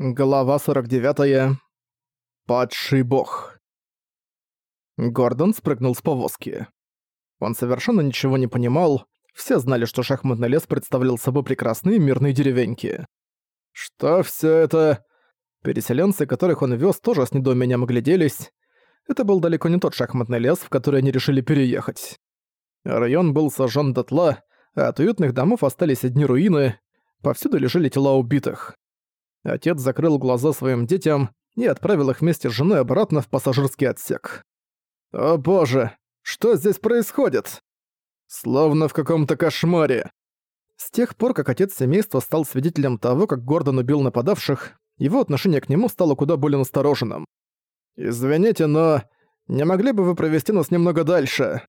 Глава 49. Падший бог. Гордон спрыгнул с повозки. Он совершенно ничего не понимал, все знали, что шахматный лес представлял собой прекрасные мирные деревеньки. Что все это... Переселенцы, которых он вез, тоже с недоумением огляделись. Это был далеко не тот шахматный лес, в который они решили переехать. Район был сожжен дотла, а от уютных домов остались одни руины, повсюду лежали тела убитых. Отец закрыл глаза своим детям и отправил их вместе с женой обратно в пассажирский отсек. «О боже, что здесь происходит?» «Словно в каком-то кошмаре». С тех пор, как отец семейства стал свидетелем того, как Гордон убил нападавших, его отношение к нему стало куда более настороженным. «Извините, но не могли бы вы провести нас немного дальше?»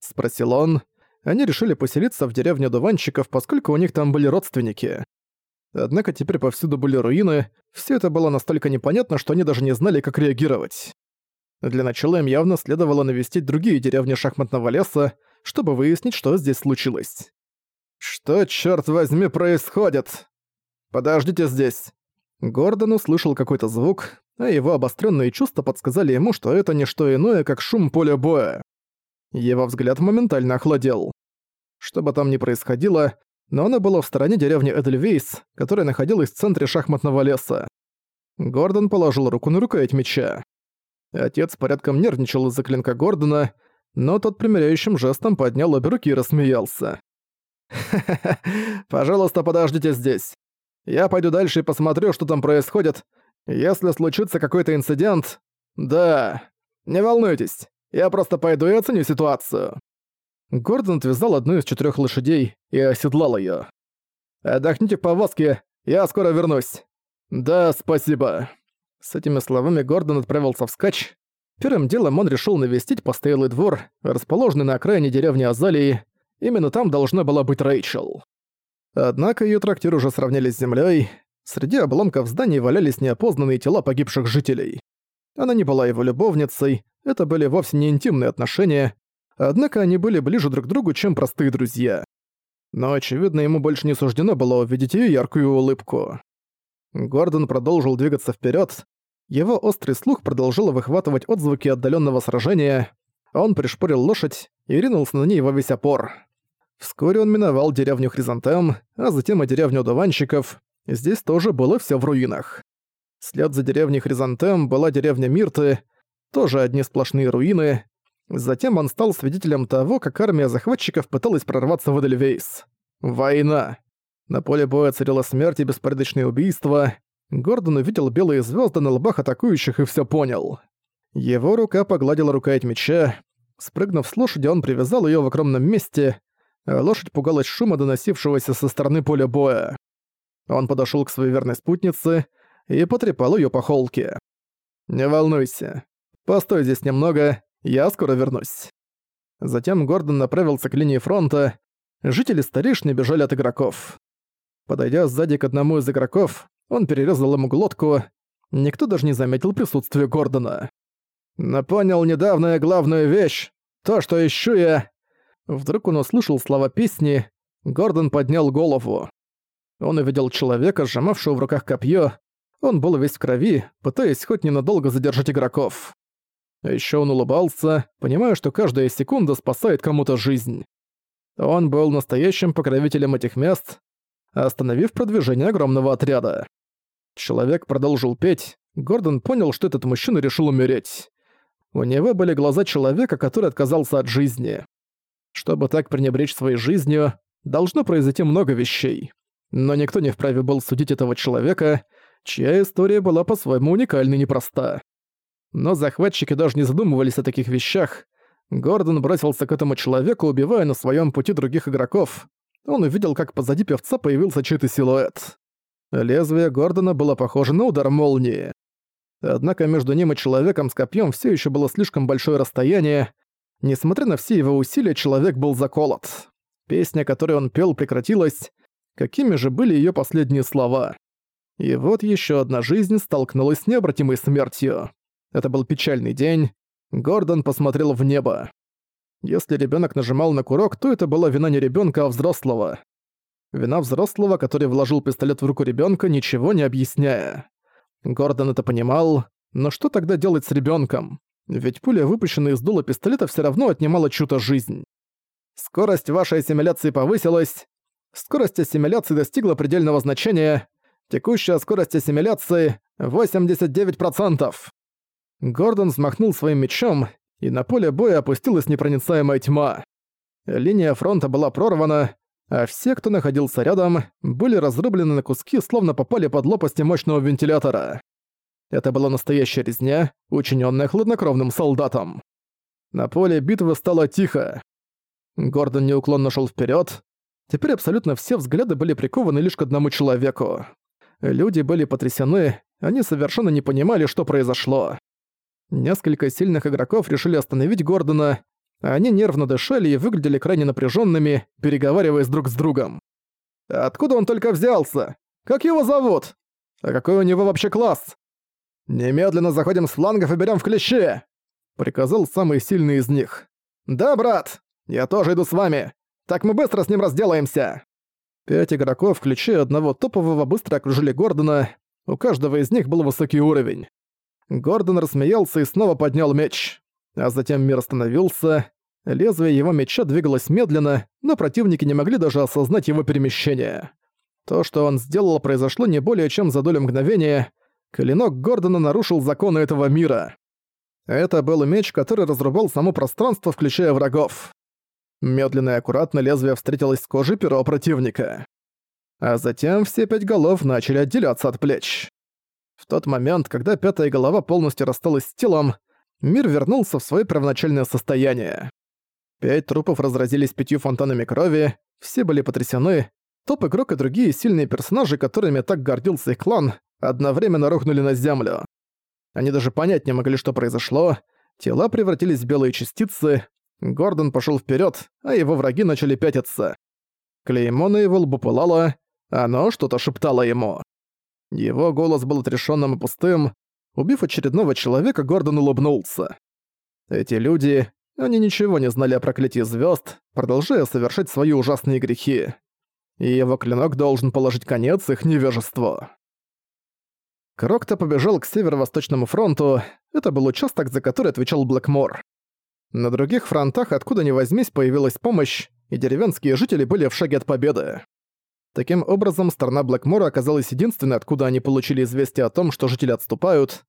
Спросил он. Они решили поселиться в деревне Дуванчиков, поскольку у них там были родственники. Однако теперь повсюду были руины, все это было настолько непонятно, что они даже не знали, как реагировать. Для начала им явно следовало навестить другие деревни шахматного леса, чтобы выяснить, что здесь случилось. «Что, черт возьми, происходит? Подождите здесь!» Гордон услышал какой-то звук, а его обостренные чувства подсказали ему, что это не что иное, как шум поля боя. Его взгляд моментально охладел. Что бы там ни происходило, но оно было в стороне деревни Эдельвейс, которая находилась в центре шахматного леса. Гордон положил руку на рукоять меча. Отец порядком нервничал из-за клинка Гордона, но тот примиряющим жестом поднял обе руки и рассмеялся. «Ха-ха-ха, пожалуйста, подождите здесь. Я пойду дальше и посмотрю, что там происходит. Если случится какой-то инцидент... Да, не волнуйтесь, я просто пойду и оценю ситуацию». Гордон отвязал одну из четырех лошадей и оседлал ее. «Отдохните в повозке, я скоро вернусь». «Да, спасибо». С этими словами Гордон отправился в скач. Первым делом он решил навестить постоялый двор, расположенный на окраине деревни Азалии. Именно там должна была быть Рэйчел. Однако ее трактир уже сравняли с землей. Среди обломков зданий валялись неопознанные тела погибших жителей. Она не была его любовницей, это были вовсе не интимные отношения, Однако они были ближе друг к другу, чем простые друзья. Но, очевидно, ему больше не суждено было увидеть её яркую улыбку. Гордон продолжил двигаться вперед. Его острый слух продолжил выхватывать отзвуки отдаленного сражения. Он пришпорил лошадь и ринулся на ней во весь опор. Вскоре он миновал деревню Хризантем, а затем и деревню Дуванщиков. Здесь тоже было все в руинах. След за деревней Хризантем была деревня Мирты, тоже одни сплошные руины, Затем он стал свидетелем того, как армия захватчиков пыталась прорваться в Эдельвейс. Война. На поле боя царила смерть и беспорядочные убийства. Гордон увидел белые звезды на лбах атакующих и все понял. Его рука погладила рукоять меча. Спрыгнув с лошади, он привязал ее в огромном месте, а лошадь пугалась шума, доносившегося со стороны поля боя. Он подошел к своей верной спутнице и потрепал ее по холке. «Не волнуйся. Постой здесь немного, я скоро вернусь». Затем Гордон направился к линии фронта. Жители старейшины бежали от игроков. Подойдя сзади к одному из игроков, он перерезал ему глотку. Никто даже не заметил присутствия Гордона. «Но понял недавно главную вещь. То, что ищу я...» Вдруг он услышал слова песни. Гордон поднял голову. Он увидел человека, сжимавшего в руках копье. Он был весь в крови, пытаясь хоть ненадолго задержать игроков. А ещё он улыбался, понимая, что каждая секунда спасает кому-то жизнь. Он был настоящим покровителем этих мест, остановив продвижение огромного отряда. Человек продолжил петь, Гордон понял, что этот мужчина решил умереть. У него были глаза человека, который отказался от жизни. Чтобы так пренебречь своей жизнью, должно произойти много вещей. Но никто не вправе был судить этого человека, чья история была по-своему уникальна и непроста. Но захватчики даже не задумывались о таких вещах. Гордон бросился к этому человеку, убивая на своем пути других игроков. Он увидел, как позади певца появился чей-то силуэт. Лезвие Гордона было похоже на удар молнии. Однако между ним и человеком с копьем все еще было слишком большое расстояние. Несмотря на все его усилия, человек был заколот. Песня, которую он пел, прекратилась. Какими же были ее последние слова? И вот еще одна жизнь столкнулась с необратимой смертью. Это был печальный день. Гордон посмотрел в небо. Если ребенок нажимал на курок, то это была вина не ребенка, а взрослого. Вина взрослого, который вложил пистолет в руку ребенка, ничего не объясняя. Гордон это понимал, но что тогда делать с ребенком? Ведь пуля, выпущенная из дула пистолета, все равно отнимала чью-то жизнь. Скорость вашей ассимиляции повысилась. Скорость ассимиляции достигла предельного значения. Текущая скорость ассимиляции — 89%. Гордон взмахнул своим мечом, и на поле боя опустилась непроницаемая тьма. Линия фронта была прорвана, а все, кто находился рядом, были разрублены на куски, словно попали под лопасти мощного вентилятора. Это была настоящая резня, учиненная хладнокровным солдатом. На поле битвы стало тихо. Гордон неуклонно шел вперед. Теперь абсолютно все взгляды были прикованы лишь к одному человеку. Люди были потрясены, они совершенно не понимали, что произошло. Несколько сильных игроков решили остановить Гордона, они нервно дышали и выглядели крайне напряженными, переговариваясь друг с другом. «Откуда он только взялся? Как его зовут? А какой у него вообще класс? Немедленно заходим с флангов и берем в клещи!» Приказал самый сильный из них. «Да, брат, я тоже иду с вами. Так мы быстро с ним разделаемся!» Пять игроков, включая одного топового, быстро окружили Гордона. У каждого из них был высокий уровень. Гордон рассмеялся и снова поднял меч. А затем мир остановился. Лезвие его меча двигалось медленно, но противники не могли даже осознать его перемещение. То, что он сделал, произошло не более чем за долю мгновения. Клинок Гордона нарушил законы этого мира. Это был меч, который разрубал само пространство, включая врагов. Медленно и аккуратно лезвие встретилось с кожей перо противника. А затем все пять голов начали отделяться от плеч. В тот момент, когда пятая голова полностью рассталась с телом, мир вернулся в свое первоначальное состояние. Пять трупов разразились пятью фонтанами крови, все были потрясены. Топ-игрок и другие сильные персонажи, которыми так гордился их клан, одновременно рухнули на землю. Они даже понять не могли, что произошло. Тела превратились в белые частицы. Гордон пошел вперед, а его враги начали пятиться. Клеймо на его лбу пылало, оно что-то шептало ему. Его голос был отрешенным и пустым. Убив очередного человека, Гордон улыбнулся. Эти люди, они ничего не знали о проклятии звезд, продолжая совершать свои ужасные грехи. И его клинок должен положить конец их невежеству. Крокто побежал к северо-восточному фронту, это был участок, за который отвечал Блэкмор. На других фронтах, откуда ни возьмись, появилась помощь, и деревенские жители были в шаге от победы. Таким образом, сторона Блэкмора оказалась единственной, откуда они получили известие о том, что жители отступают.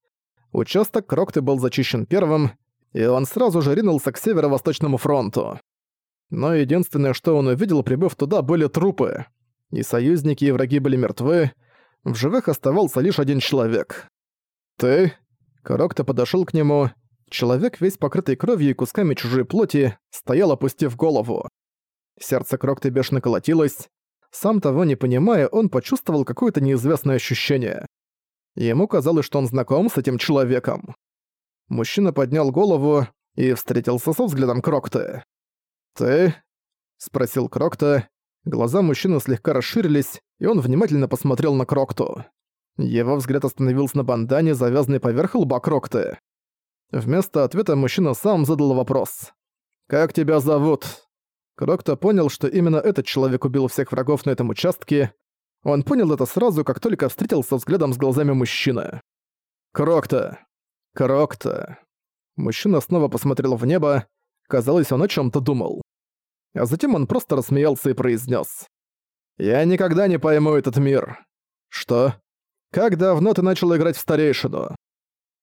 Участок Крокты был зачищен первым, и он сразу же ринулся к северо-восточному фронту. Но единственное, что он увидел, прибыв туда, были трупы. И союзники, и враги были мертвы. В живых оставался лишь один человек. «Ты?» Крокто подошел к нему. Человек, весь покрытый кровью и кусками чужой плоти, стоял, опустив голову. Сердце Крокты бешено колотилось. Сам того не понимая, он почувствовал какое-то неизвестное ощущение. Ему казалось, что он знаком с этим человеком. Мужчина поднял голову и встретился со взглядом Крокта. «Ты?» — спросил Крокта. Глаза мужчины слегка расширились, и он внимательно посмотрел на Крокту. Его взгляд остановился на бандане, завязанной поверх лба Крокты. Вместо ответа мужчина сам задал вопрос. «Как тебя зовут?» Крокта понял, что именно этот человек убил всех врагов на этом участке. Он понял это сразу, как только встретился взглядом с глазами мужчины. «Крокта!» Крокта. Мужчина снова посмотрел в небо. Казалось, он о чем то думал. А затем он просто рассмеялся и произнес: «Я никогда не пойму этот мир». «Что? Как давно ты начал играть в старейшину?»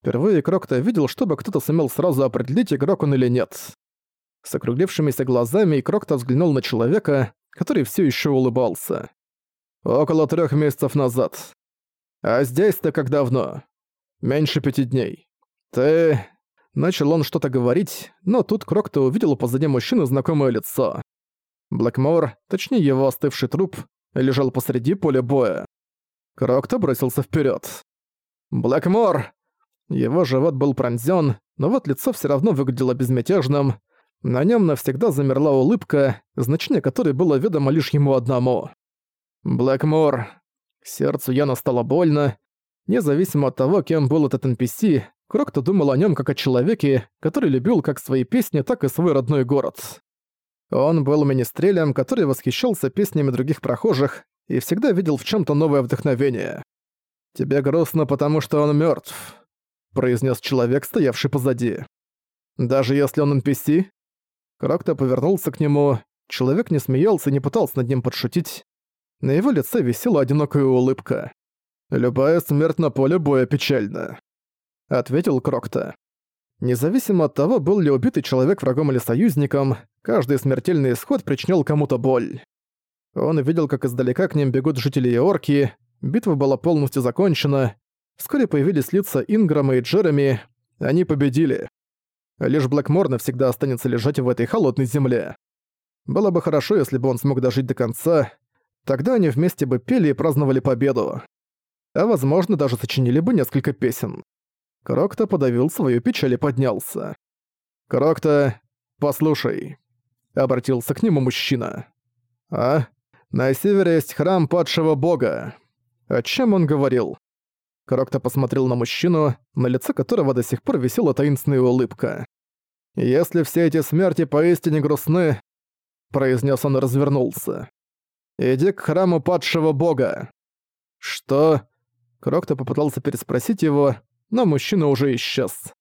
Впервые Крокта видел, чтобы кто-то сумел сразу определить, игрок он или нет. С округлившимися глазами Крокта взглянул на человека, который все еще улыбался. «Около трех месяцев назад. А здесь-то как давно? Меньше пяти дней. «Ты...» Начал он что-то говорить, но тут Крокто увидел позади мужчины знакомое лицо. Блэкмор, точнее его остывший труп, лежал посреди поля боя. Крокто бросился вперед. «Блэкмор!» Его живот был пронзён, но вот лицо всё равно выглядело безмятежным. На нём навсегда замерла улыбка, значение которой было ведомо лишь ему одному. «Блэкмор!» Сердцу Яна стало больно. Независимо от того, кем был этот NPC, Крокто думал о нем как о человеке, который любил как свои песни, так и свой родной город. Он был министрелем, который восхищался песнями других прохожих и всегда видел в чем то новое вдохновение. «Тебе грустно, потому что он мертв, произнес человек, стоявший позади. «Даже если он NPC?» Крокто повернулся к нему, человек не смеялся и не пытался над ним подшутить. На его лице висела одинокая улыбка. «Любая смерть на поле боя печальна», — ответил Крокто. Независимо от того, был ли убитый человек врагом или союзником, каждый смертельный исход причинял кому-то боль. Он видел, как издалека к ним бегут жители и орки, битва была полностью закончена, вскоре появились лица Инграма и Джереми, они победили. Лишь Блэкмор навсегда останется лежать в этой холодной земле. Было бы хорошо, если бы он смог дожить до конца, тогда они вместе бы пели и праздновали победу. А возможно, даже сочинили бы несколько песен. Крокто подавил свою печаль и поднялся. «Крокто, послушай», — обратился к нему мужчина. «А? На севере есть храм падшего бога. О чем он говорил?» Крокто посмотрел на мужчину, на лице которого до сих пор висела таинственная улыбка. «Если все эти смерти поистине грустны», — произнес он и развернулся. «Иди к храму падшего бога». «Что?» Крокто попытался переспросить его, но мужчина уже исчез.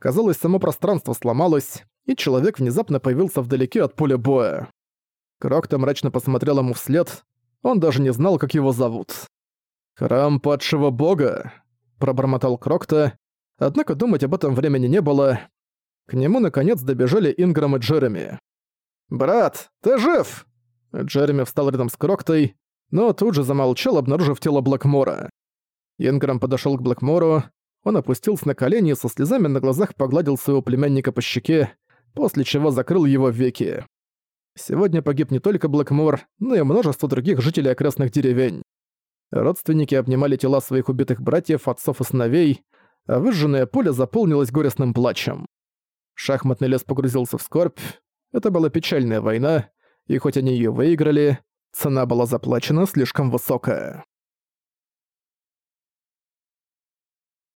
Казалось, само пространство сломалось, и человек внезапно появился вдалеке от поля боя. Крокто мрачно посмотрел ему вслед, он даже не знал, как его зовут. «Храм падшего бога», — пробормотал Крокто, однако думать об этом времени не было. К нему наконец добежали Инграм и Джереми. «Брат, ты жив?» Джереми встал рядом с Кроктой, но тут же замолчал, обнаружив тело Блэкмора. Инграм подошёл к Блэкмору, он опустился на колени и со слезами на глазах погладил своего племянника по щеке, после чего закрыл его веки. Сегодня погиб не только Блэкмор, но и множество других жителей окрестных деревень. Родственники обнимали тела своих убитых братьев, отцов и сыновей, а выжженное поле заполнилось горестным плачем. Шахматный лес погрузился в скорбь. Это была печальная война, и хоть они её выиграли, цена была заплачена слишком высокая.